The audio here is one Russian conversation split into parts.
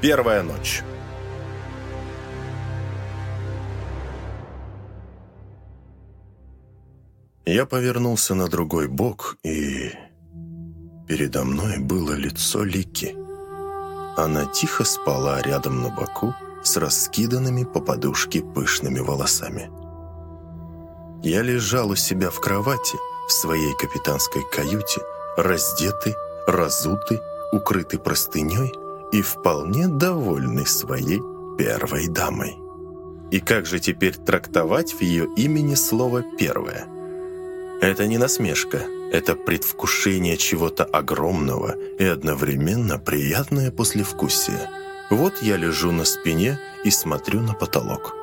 Первая ночь. Я повернулся на другой бок, и передо мной было лицо Лики. Она тихо спала рядом на боку с раскиданными по подушке пышными волосами. Я лежал у себя в кровати в своей капитанской каюте, раздетый, разутый, укрытый простыней и вполне довольный своей первой дамой. И как же теперь трактовать в ее имени слово «первое»? Это не насмешка, это предвкушение чего-то огромного и одновременно приятное послевкусие. Вот я лежу на спине и смотрю на потолок.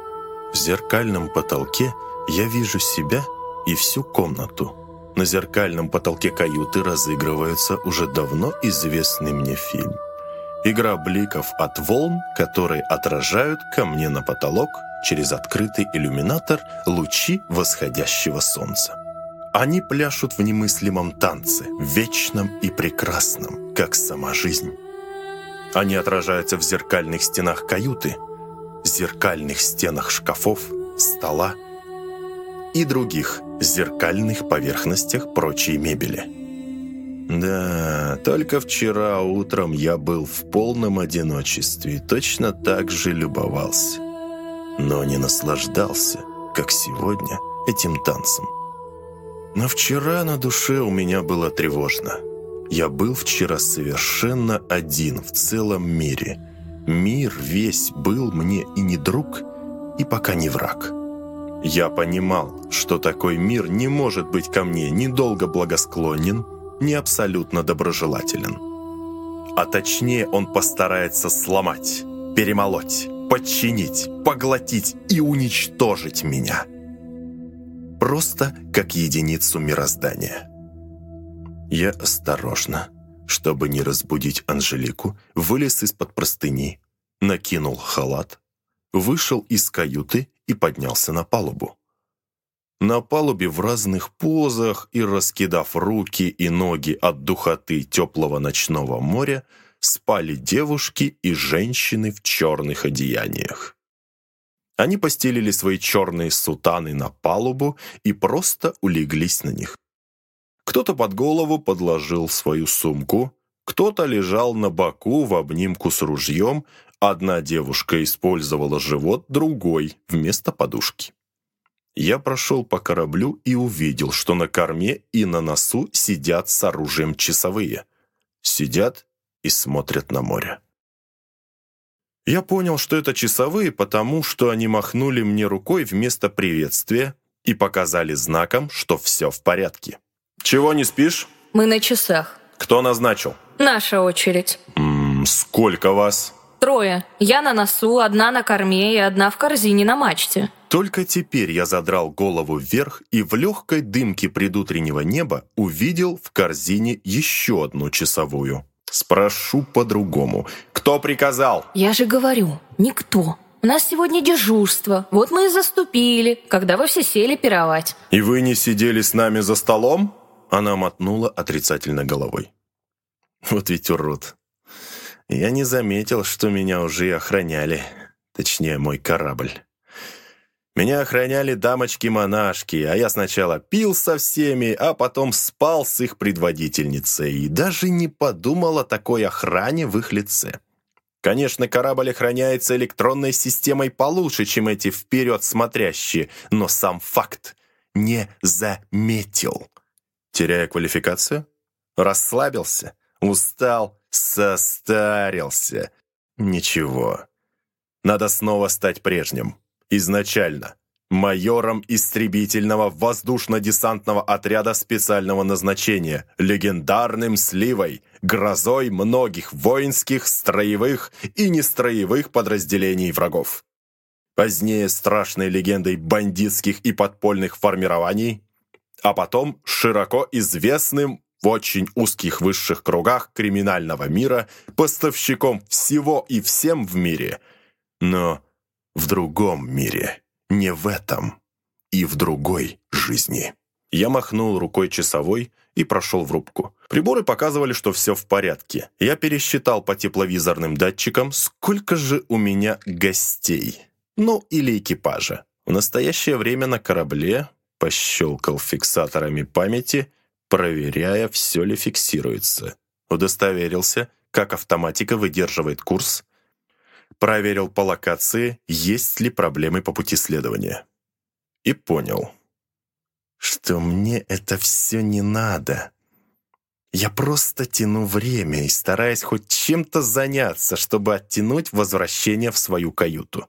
В зеркальном потолке я вижу себя и всю комнату. На зеркальном потолке каюты разыгрывается уже давно известный мне фильм. Игра бликов от волн, которые отражают ко мне на потолок через открытый иллюминатор лучи восходящего солнца. Они пляшут в немыслимом танце, вечном и прекрасном, как сама жизнь. Они отражаются в зеркальных стенах каюты, зеркальных стенах шкафов, стола и других зеркальных поверхностях прочей мебели. Да, только вчера утром я был в полном одиночестве и точно так же любовался. Но не наслаждался, как сегодня, этим танцем. Но вчера на душе у меня было тревожно. Я был вчера совершенно один в целом мире. Мир весь был мне и не друг, и пока не враг. Я понимал, что такой мир не может быть ко мне ни долго благосклонен, ни абсолютно доброжелателен. А точнее он постарается сломать, перемолоть, подчинить, поглотить и уничтожить меня. Просто как единицу мироздания. Я осторожно, чтобы не разбудить Анжелику, вылез из-под простыни, накинул халат, вышел из каюты и поднялся на палубу. На палубе в разных позах и раскидав руки и ноги от духоты теплого ночного моря спали девушки и женщины в черных одеяниях. Они постелили свои черные сутаны на палубу и просто улеглись на них. Кто-то под голову подложил свою сумку, кто-то лежал на боку в обнимку с ружьем, Одна девушка использовала живот другой вместо подушки. Я прошел по кораблю и увидел, что на корме и на носу сидят с оружием часовые. Сидят и смотрят на море. Я понял, что это часовые, потому что они махнули мне рукой вместо приветствия и показали знаком, что все в порядке. «Чего не спишь?» «Мы на часах». «Кто назначил?» «Наша очередь». «М -м, «Сколько вас?» Трое. Я на носу, одна на корме и одна в корзине на мачте. Только теперь я задрал голову вверх и в легкой дымке предутреннего неба увидел в корзине еще одну часовую. Спрошу по-другому. Кто приказал? Я же говорю, никто. У нас сегодня дежурство. Вот мы и заступили, когда вы все сели пировать. И вы не сидели с нами за столом? Она мотнула отрицательно головой. Вот ведь урод. Я не заметил, что меня уже и охраняли. Точнее, мой корабль. Меня охраняли дамочки-монашки, а я сначала пил со всеми, а потом спал с их предводительницей и даже не подумал о такой охране в их лице. Конечно, корабль охраняется электронной системой получше, чем эти вперед смотрящие, но сам факт не заметил. Теряя квалификацию? Расслабился? Устал? Состарился. Ничего. Надо снова стать прежним. Изначально. Майором истребительного воздушно-десантного отряда специального назначения, легендарным сливой, грозой многих воинских, строевых и нестроевых подразделений врагов. Позднее страшной легендой бандитских и подпольных формирований, а потом широко известным в очень узких высших кругах криминального мира поставщиком всего и всем в мире. Но в другом мире, не в этом, и в другой жизни. Я махнул рукой часовой, и прошел в рубку. Приборы показывали, что все в порядке. Я пересчитал по тепловизорным датчикам, сколько же у меня гостей. Ну, или экипажа. В настоящее время на корабле пощелкал фиксаторами памяти, проверяя, все ли фиксируется. Удостоверился, как автоматика выдерживает курс. Проверил по локации, есть ли проблемы по пути следования. И понял, что мне это все не надо. Я просто тяну время и стараюсь хоть чем-то заняться, чтобы оттянуть возвращение в свою каюту.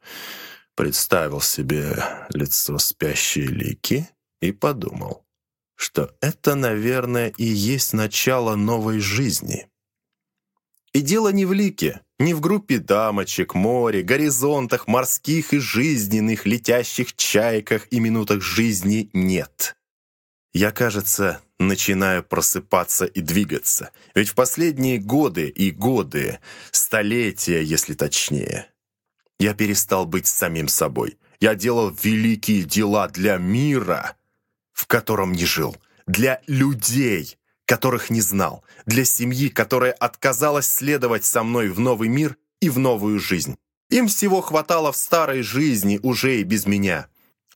Представил себе лицо спящей Лики и подумал, что это, наверное, и есть начало новой жизни. И дело не в лике, не в группе дамочек, море, горизонтах морских и жизненных, летящих чайках и минутах жизни нет. Я, кажется, начинаю просыпаться и двигаться. Ведь в последние годы и годы, столетия, если точнее, я перестал быть самим собой. Я делал великие дела для мира, в котором не жил, для людей, которых не знал, для семьи, которая отказалась следовать со мной в новый мир и в новую жизнь. Им всего хватало в старой жизни уже и без меня.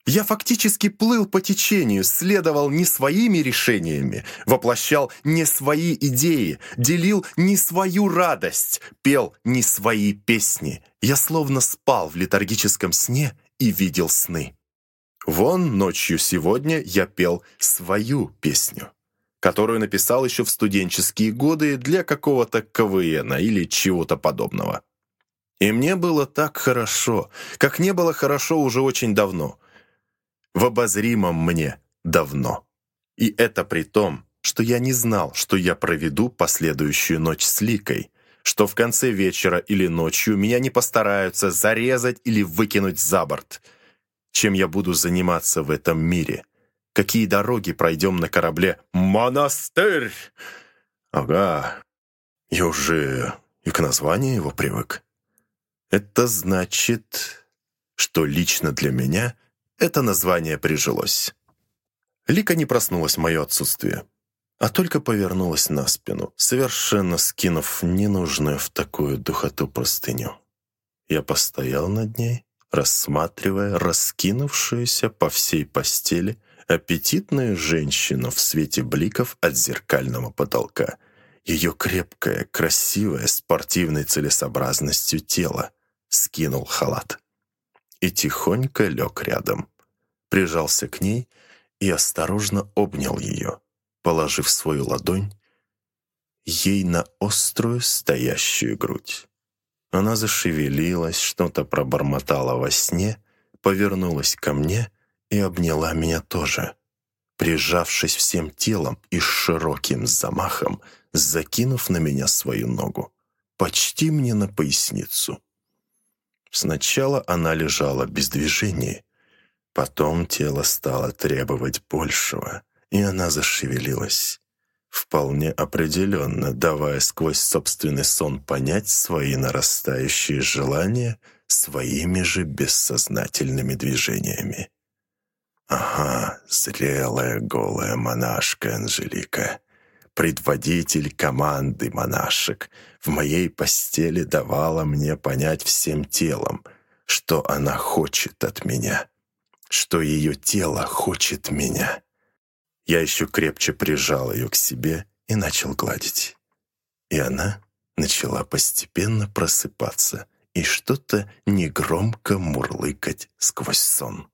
Я фактически плыл по течению, следовал не своими решениями, воплощал не свои идеи, делил не свою радость, пел не свои песни. Я словно спал в летаргическом сне и видел сны. Вон ночью сегодня я пел свою песню, которую написал еще в студенческие годы для какого-то КВН или чего-то подобного. И мне было так хорошо, как не было хорошо уже очень давно. В обозримом мне давно. И это при том, что я не знал, что я проведу последующую ночь с Ликой, что в конце вечера или ночью меня не постараются зарезать или выкинуть за борт – чем я буду заниматься в этом мире. Какие дороги пройдем на корабле «Монастырь»? Ага, я уже и к названию его привык. Это значит, что лично для меня это название прижилось. Лика не проснулась в мое отсутствие, а только повернулась на спину, совершенно скинув ненужную в такую духоту простыню. Я постоял над ней, рассматривая раскинувшуюся по всей постели аппетитную женщину в свете бликов от зеркального потолка. Ее крепкое, красивое, спортивной целесообразностью тело. Скинул халат. И тихонько лег рядом. Прижался к ней и осторожно обнял ее, положив свою ладонь ей на острую стоящую грудь. Она зашевелилась, что-то пробормотала во сне, повернулась ко мне и обняла меня тоже, прижавшись всем телом и широким замахом, закинув на меня свою ногу, почти мне на поясницу. Сначала она лежала без движения, потом тело стало требовать большего, и она зашевелилась вполне определенно давая сквозь собственный сон понять свои нарастающие желания своими же бессознательными движениями. Ага, зрелая голая монашка Анжелика, предводитель команды монашек, в моей постели давала мне понять всем телом, что она хочет от меня, что ее тело хочет меня. Я еще крепче прижал ее к себе и начал гладить. И она начала постепенно просыпаться и что-то негромко мурлыкать сквозь сон.